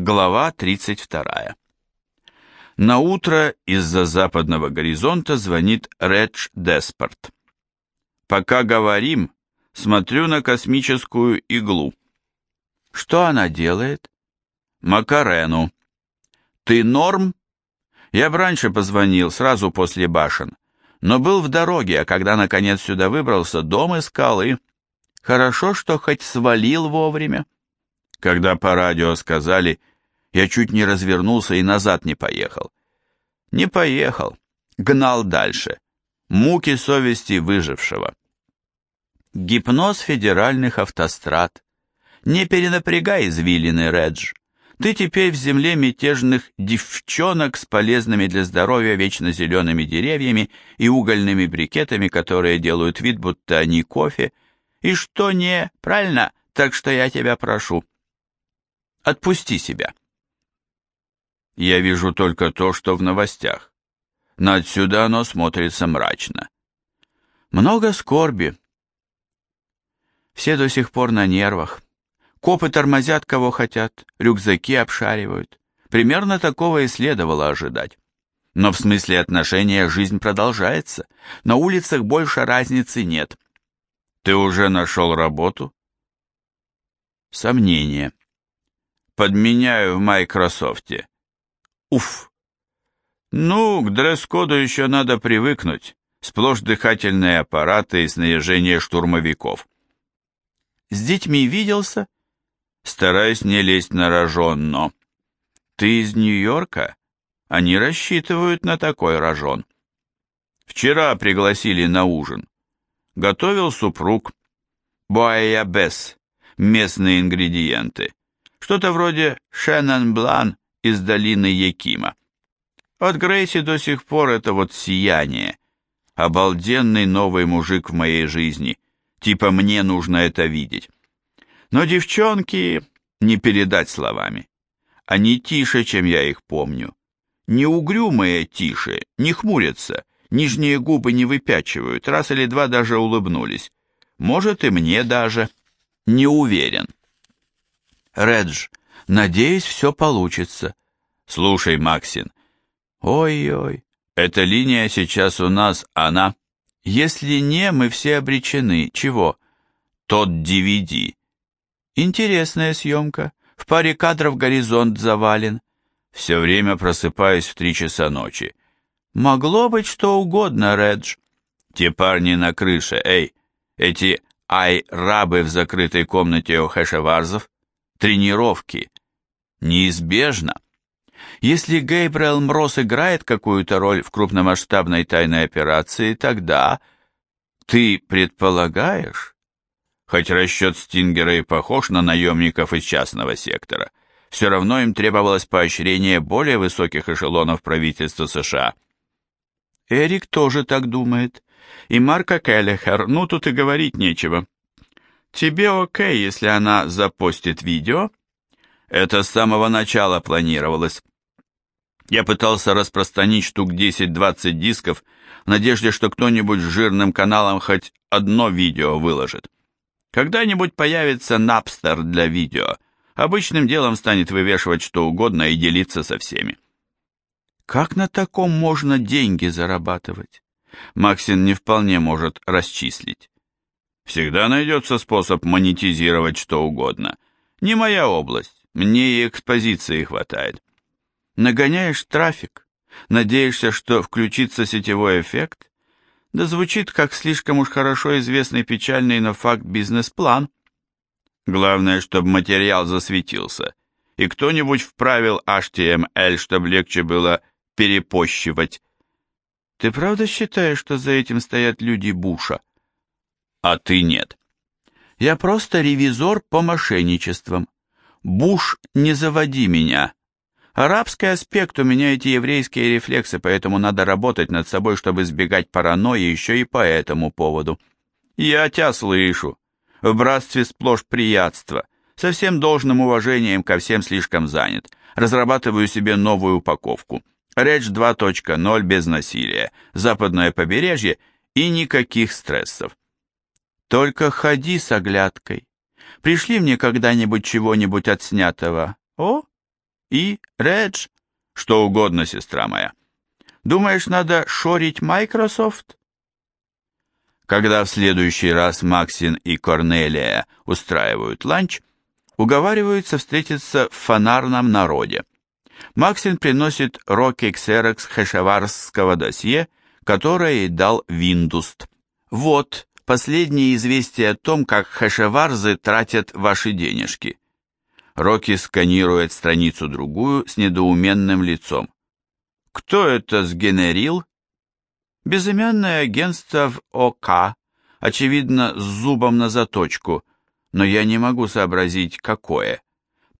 Глава 32. На утро из-за западного горизонта звонит Редж Деспорт. Пока говорим, смотрю на космическую иглу. Что она делает? Макарену. Ты норм? Я бы раньше позвонил, сразу после башен, но был в дороге, а когда наконец сюда выбрался, дом искал и... Хорошо, что хоть свалил вовремя. Когда по радио сказали, я чуть не развернулся и назад не поехал. Не поехал, гнал дальше. Муки совести выжившего. Гипноз федеральных автострад. Не перенапрягай извилины, Редж. Ты теперь в земле мятежных девчонок с полезными для здоровья вечно зелеными деревьями и угольными брикетами, которые делают вид, будто они кофе. И что не, правильно? Так что я тебя прошу. Отпусти себя. Я вижу только то, что в новостях. Но отсюда оно смотрится мрачно. Много скорби. Все до сих пор на нервах. Копы тормозят кого хотят, рюкзаки обшаривают. Примерно такого и следовало ожидать. Но в смысле отношения жизнь продолжается. На улицах больше разницы нет. Ты уже нашел работу? Сомнение. Подменяю в Майкрософте. Уф. Ну, к дресс-коду еще надо привыкнуть. Сплошь дыхательные аппараты и снаряжение штурмовиков. С детьми виделся? Стараюсь не лезть на рожон, но... Ты из Нью-Йорка? Они рассчитывают на такой рожон. Вчера пригласили на ужин. Готовил супруг. Буайябес. Местные ингредиенты. Что-то вроде Шеннон Блан из долины Якима. От Грейси до сих пор это вот сияние. Обалденный новый мужик в моей жизни. Типа мне нужно это видеть. Но девчонки не передать словами. Они тише, чем я их помню. Не угрюмые тише, не хмурятся, нижние губы не выпячивают, раз или два даже улыбнулись. Может и мне даже. Не уверен. Редж, надеюсь, все получится. Слушай, Максин. Ой-ой, эта линия сейчас у нас, она... Если не, мы все обречены. Чего? Тот DVD. Интересная съемка. В паре кадров горизонт завален. Все время просыпаюсь в три часа ночи. Могло быть что угодно, Редж. Те парни на крыше, эй, эти ай-рабы в закрытой комнате у Хэшеварзов. Тренировки. Неизбежно. Если Гейбриэл Мрос играет какую-то роль в крупномасштабной тайной операции, тогда... Ты предполагаешь? Хоть расчет Стингера и похож на наемников из частного сектора, все равно им требовалось поощрение более высоких эшелонов правительства США. Эрик тоже так думает. И Марка Келлихер, ну тут и говорить нечего. Тебе окей, если она запостит видео? Это с самого начала планировалось. Я пытался распространить штук 10-20 дисков в надежде, что кто-нибудь с жирным каналом хоть одно видео выложит. Когда-нибудь появится Napster для видео. Обычным делом станет вывешивать что угодно и делиться со всеми. Как на таком можно деньги зарабатывать? Максин не вполне может расчислить. Всегда найдется способ монетизировать что угодно. Не моя область, мне и экспозиции хватает. Нагоняешь трафик, надеешься, что включится сетевой эффект? Да звучит как слишком уж хорошо известный печальный, но факт бизнес-план. Главное, чтобы материал засветился, и кто-нибудь вправил HTML, чтобы легче было перепощивать. Ты правда считаешь, что за этим стоят люди Буша? А ты нет. Я просто ревизор по мошенничествам. Буш, не заводи меня. Арабский аспект, у меня эти еврейские рефлексы, поэтому надо работать над собой, чтобы избегать паранойи еще и по этому поводу. Я тебя слышу. В братстве сплошь приятство. Со всем должным уважением ко всем слишком занят. Разрабатываю себе новую упаковку. Речь 2.0 без насилия, западное побережье и никаких стрессов. Только ходи с оглядкой. Пришли мне когда-нибудь чего-нибудь отснятого. О, И, Редж, что угодно, сестра моя. Думаешь, надо шорить Microsoft? Когда в следующий раз Максин и Корнелия устраивают ланч, уговариваются встретиться в фонарном народе. Максин приносит Рокки Ксерокс хэшеварского досье, которое ей дал Виндуст. Вот последнее известие о том, как хэшеварзы тратят ваши денежки. Рокки сканирует страницу-другую с недоуменным лицом. Кто это сгенерил? Безымянное агентство в ОК, очевидно, с зубом на заточку, но я не могу сообразить, какое.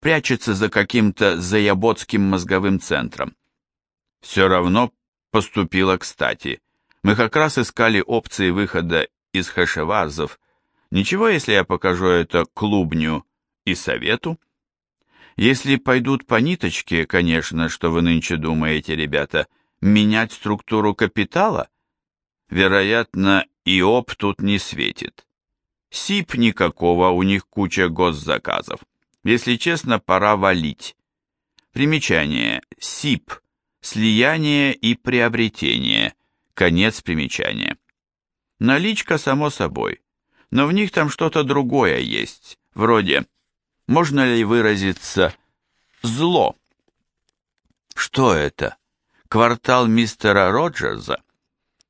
Прячется за каким-то заyaботским мозговым центром. Все равно поступило кстати. Мы как раз искали опции выхода из хэшеварзов. Ничего, если я покажу это клубню и совету? Если пойдут по ниточке, конечно, что вы нынче думаете, ребята, менять структуру капитала? Вероятно, и ОП тут не светит. СИП никакого, у них куча госзаказов. Если честно, пора валить. Примечание. СИП. Слияние и приобретение. Конец примечания. Наличка, само собой. Но в них там что-то другое есть. Вроде, можно ли выразиться «зло»? Что это? Квартал мистера Роджерса?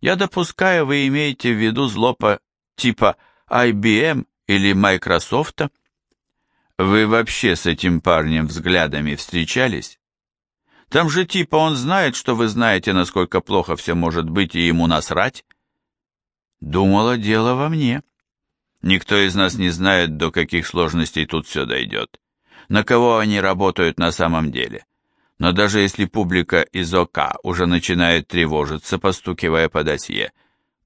Я допускаю, вы имеете в виду зло по типа IBM или Microsoft? Вы вообще с этим парнем взглядами встречались? Там же типа он знает, что вы знаете, насколько плохо все может быть, и ему насрать. Думала, дело во мне. Никто из нас не знает, до каких сложностей тут все дойдет. На кого они работают на самом деле. Но даже если публика из ОК уже начинает тревожиться, постукивая по досье,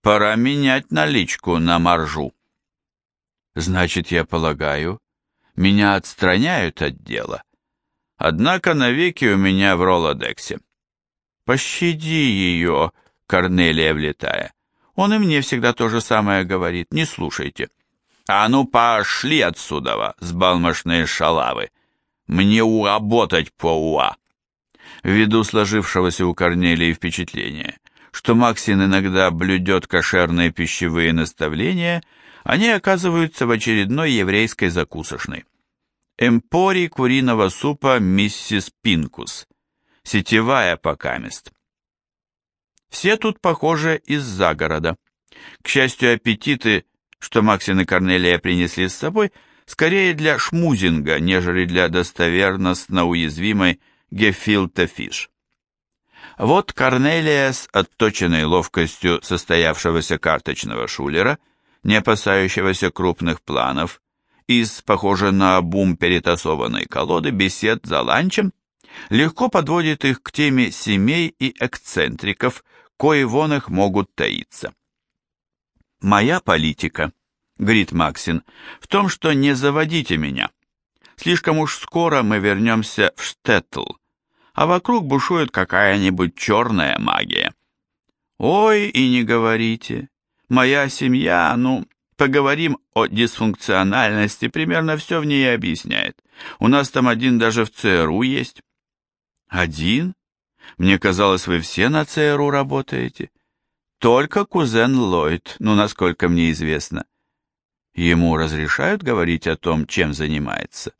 пора менять наличку на маржу. Значит, я полагаю, меня отстраняют от дела. Однако навеки у меня в Ролодексе. Пощади ее, Корнелия влетая. Он и мне всегда то же самое говорит, не слушайте. А ну пошли отсюда, сбалмошные шалавы. Мне уработать по уа ввиду сложившегося у Корнелии впечатления, что Максин иногда блюдет кошерные пищевые наставления, они оказываются в очередной еврейской закусочной. Эмпори куриного супа миссис Пинкус. Сетевая покамест. Все тут, похоже, из загорода. К счастью, аппетиты, что Максин и Корнелия принесли с собой, скорее для шмузинга, нежели для достоверностно уязвимой гефилте фиш. Вот Корнелия с отточенной ловкостью состоявшегося карточного шулера, не опасающегося крупных планов, из, похоже на бум перетасованной колоды бесед за ланчем, легко подводит их к теме семей и эксцентриков, кои вон их могут таиться. «Моя политика», — говорит Максин, — «в том, что не заводите меня. Слишком уж скоро мы вернемся в Штеттл, а вокруг бушует какая-нибудь черная магия. Ой, и не говорите. Моя семья, ну, поговорим о дисфункциональности, примерно все в ней объясняет. У нас там один даже в ЦРУ есть. Один? Мне казалось, вы все на ЦРУ работаете. Только кузен Ллойд, ну, насколько мне известно. Ему разрешают говорить о том, чем занимается?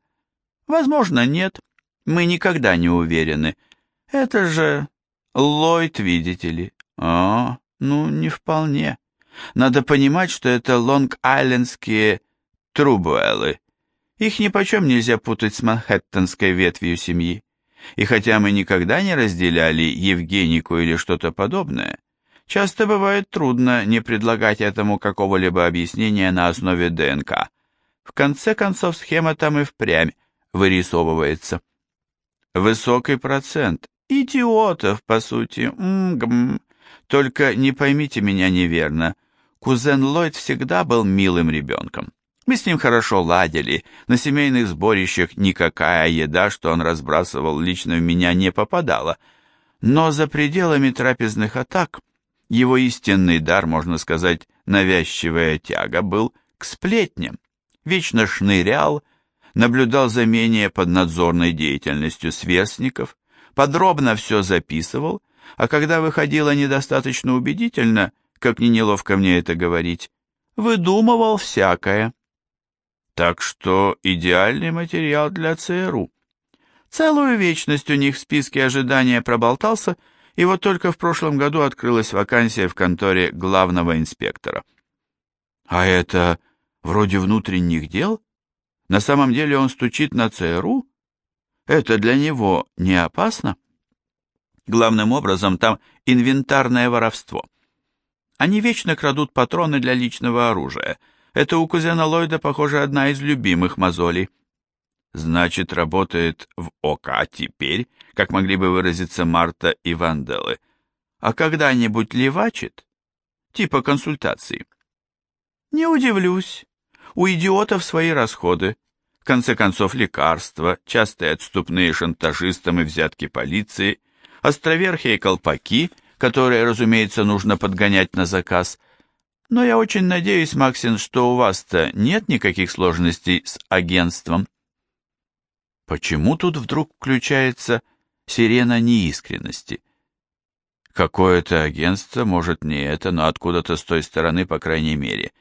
Возможно, нет. Мы никогда не уверены. Это же Ллойд, видите ли. О, ну, не вполне. Надо понимать, что это лонг-айлендские трубуэлы. Их ни почем нельзя путать с манхэттенской ветвью семьи. И хотя мы никогда не разделяли Евгенику или что-то подобное, часто бывает трудно не предлагать этому какого-либо объяснения на основе ДНК. В конце концов, схема там и впрямь вырисовывается. Высокий процент. Идиотов, по сути. Мгм. Только не поймите меня неверно. Кузен Ллойд всегда был милым ребенком. Мы с ним хорошо ладили. На семейных сборищах никакая еда, что он разбрасывал, лично в меня не попадала. Но за пределами трапезных атак его истинный дар, можно сказать, навязчивая тяга, был к сплетням. Вечно шнырял, наблюдал за менее поднадзорной деятельностью сверстников, подробно все записывал, а когда выходило недостаточно убедительно, как не неловко мне это говорить, выдумывал всякое. Так что идеальный материал для ЦРУ. Целую вечность у них в списке ожидания проболтался, и вот только в прошлом году открылась вакансия в конторе главного инспектора. А это вроде внутренних дел? На самом деле он стучит на ЦРУ? Это для него не опасно? Главным образом там инвентарное воровство. Они вечно крадут патроны для личного оружия. Это у кузена Ллойда, похоже, одна из любимых мозолей. Значит, работает в ОК теперь, как могли бы выразиться Марта и Ванделы. А когда-нибудь левачит? Типа консультации. Не удивлюсь. У идиотов свои расходы. В конце концов, лекарства, частые отступные шантажистам и взятки полиции, островерхие колпаки, которые, разумеется, нужно подгонять на заказ. Но я очень надеюсь, Максин, что у вас-то нет никаких сложностей с агентством. Почему тут вдруг включается сирена неискренности? Какое-то агентство, может не это, но откуда-то с той стороны, по крайней мере.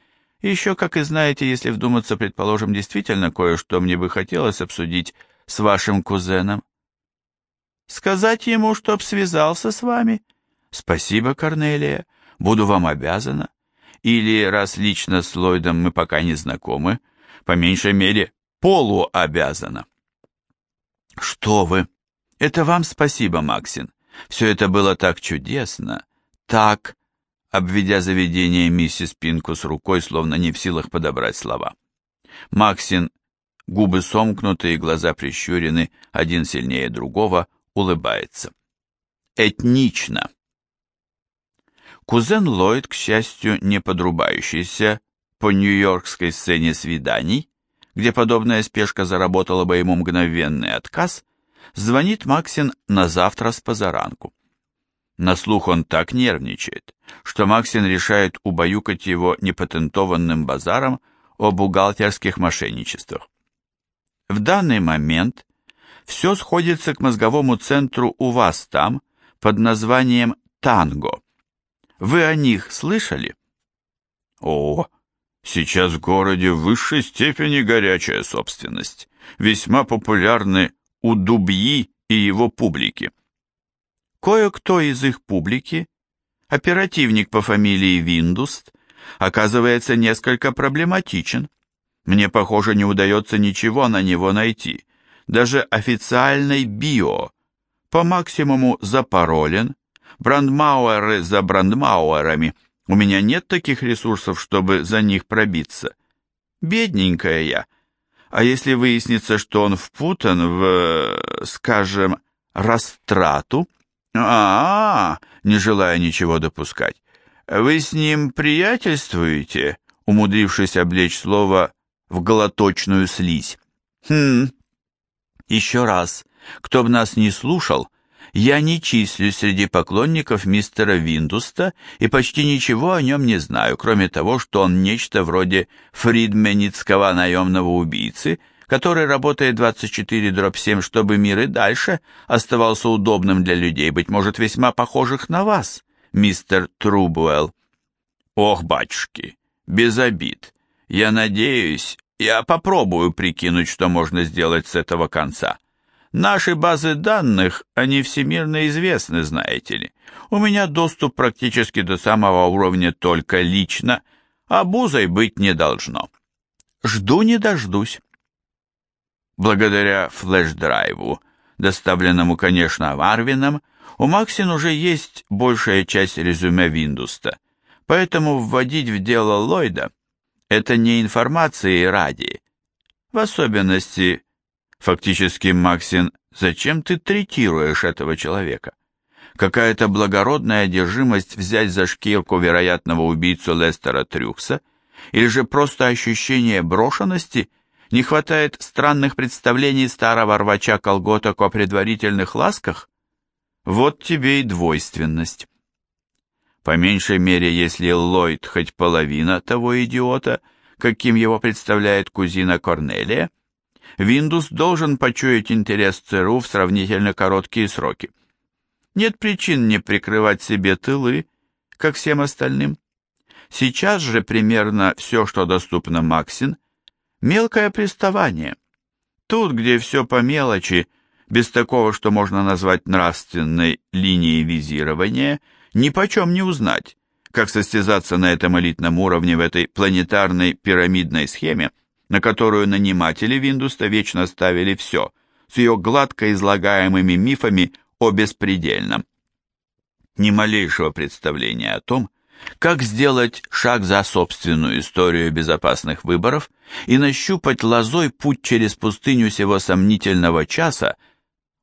еще, как и знаете, если вдуматься, предположим, действительно кое-что мне бы хотелось обсудить с вашим кузеном. Сказать ему, чтоб связался с вами? Спасибо, Корнелия, буду вам обязана. Или, раз лично с Ллойдом мы пока не знакомы, по меньшей мере, полуобязана. Что вы? Это вам спасибо, Максин. Все это было так чудесно, так, обведя заведение миссис Пинкус рукой, словно не в силах подобрать слова. Максин, губы сомкнуты и глаза прищурены, один сильнее другого, улыбается. Этнично. Кузен Ллойд, к счастью, не подрубающийся по нью-йоркской сцене свиданий, где подобная спешка заработала бы ему мгновенный отказ, звонит Максин на завтра с позаранку. На слух он так нервничает, что Максин решает убаюкать его непатентованным базаром о бухгалтерских мошенничествах. В данный момент все сходится к мозговому центру у вас там, под названием Танго. Вы о них слышали? О, Сейчас в городе в высшей степени горячая собственность, весьма популярны у Дубьи и его публики. Кое-кто из их публики, оперативник по фамилии Виндуст, оказывается несколько проблематичен. Мне, похоже, не удается ничего на него найти, даже официальной био, по максимуму запаролен, брандмауэры за брандмауэрами – у меня нет таких ресурсов, чтобы за них пробиться. Бедненькая я. А если выяснится, что он впутан в, скажем, растрату? А, -а, -а не желая ничего допускать. Вы с ним приятельствуете, умудрившись облечь слово в голоточную слизь? Хм. Еще раз, кто б нас не слушал, я не числюсь среди поклонников мистера Виндуста и почти ничего о нем не знаю, кроме того, что он нечто вроде фридменицкого наемного убийцы, который работает 24 дробь 7, чтобы мир и дальше оставался удобным для людей, быть может, весьма похожих на вас, мистер Трубуэлл. Ох, батюшки, без обид. Я надеюсь, я попробую прикинуть, что можно сделать с этого конца. Наши базы данных, они всемирно известны, знаете ли. У меня доступ практически до самого уровня только лично, а бузой быть не должно. Жду не дождусь. Благодаря флеш-драйву, доставленному, конечно, Варвином, у Максин уже есть большая часть резюме Виндуста, поэтому вводить в дело Ллойда – это не информации ради, в особенности Фактически, Максин, зачем ты третируешь этого человека? Какая-то благородная одержимость взять за шкирку вероятного убийцу Лестера Трюкса? Или же просто ощущение брошенности? Не хватает странных представлений старого рвача колготок о предварительных ласках? Вот тебе и двойственность. По меньшей мере, если Ллойд хоть половина того идиота, каким его представляет кузина Корнелия, Windows должен почуять интерес ЦРУ в сравнительно короткие сроки. Нет причин не прикрывать себе тылы, как всем остальным. Сейчас же примерно все, что доступно Максин, мелкое приставание. Тут, где все по мелочи, без такого, что можно назвать нравственной линией визирования, ни почем не узнать, как состязаться на этом элитном уровне в этой планетарной пирамидной схеме, на которую наниматели Виндуста вечно ставили все, с ее гладко излагаемыми мифами о беспредельном. Ни малейшего представления о том, как сделать шаг за собственную историю безопасных выборов и нащупать лозой путь через пустыню сего сомнительного часа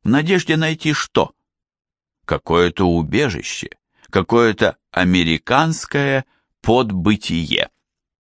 в надежде найти что? Какое-то убежище, какое-то американское подбытие.